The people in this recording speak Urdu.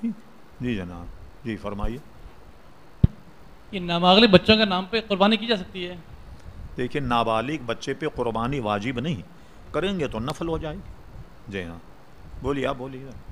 ٹھیک۔ جی جناب۔ جی فرمائیے۔ یہ نابالغ بچوں کے نام پہ قربانی کی جا سکتی ہے۔ دیکھیے نابالغ بچے پہ قربانی واجب نہیں۔ کریں گے تو نفل ہو جائے گی۔ جی ہاں۔ بولیے آپ بولیے۔